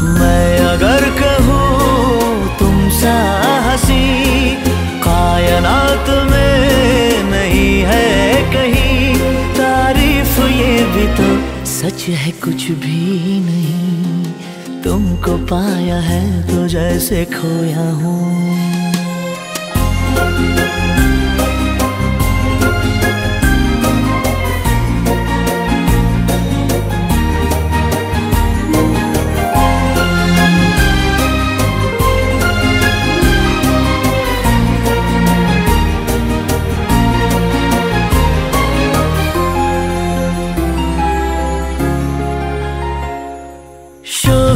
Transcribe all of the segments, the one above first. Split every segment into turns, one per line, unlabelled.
मैं अगर कहूँ तुम सा हसी, कायनात में नहीं है कहीं। तारीफ़ ये भी तो सच है, कुछ भी नहीं। तुमको पाया है तो जैसे खोया हूँ।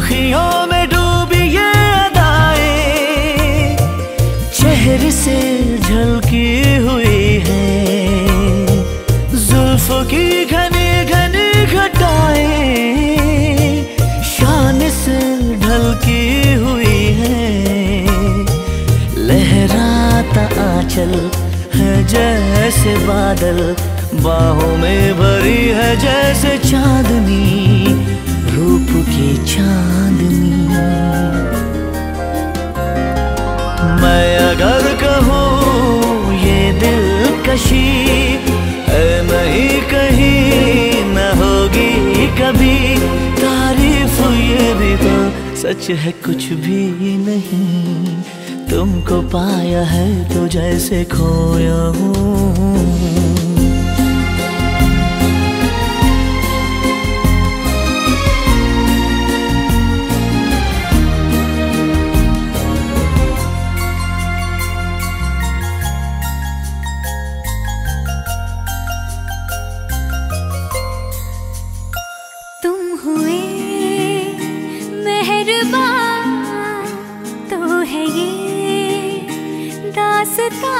शोखियों में डूबी ये अदाएँ चेहरे से झलकी हुई है। जुल्फ की घनी घनी घटाएँ शान से ढलकी हुई है। लहराता आंचल है जैसे बादल, बाहों में भरी है जैसे चांदनी। रूप की चांदनी। मैं अगर कहूँ, ये दिल कशी है, नहीं कहीं न होगी कभी। तारीफ़ ये भी तो सच है, कुछ भी नहीं। तुमको पाया है तो जैसे खोया हूँ।
दासता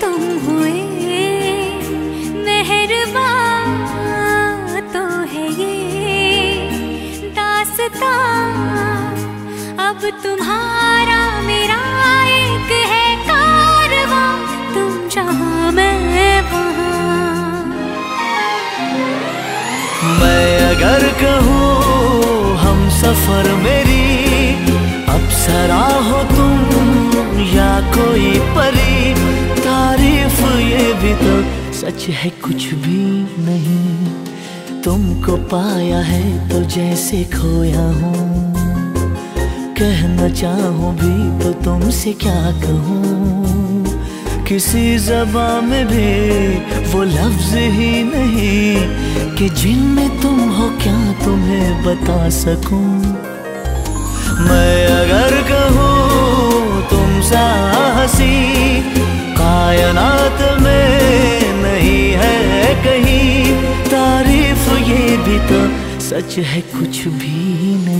तुम तो है ये दासता। अब तुम्हारा मेरा एक है कारवां, तुम जहाँ मैं वहाँ।
मैं अगर कहूँ सफ़र मेरी। अप्सरा हो तुम या कोई परी। तारीफ़ ये भी तो सच है, कुछ भी नहीं। तुमको पाया है तो जैसे खोया हूँ। कहना चाहूँ भी तो तुमसे क्या कहूँ। किसी जबा में भी वो लफ्ज ही नहीं कि जिनमें तुम तुम्हें बता सकूँ? मैं अगर कहूँ तुम सा हसी कायनात में नहीं है कहीं, तारीफ़ ये भी तो सच है, कुछ भी नहीं।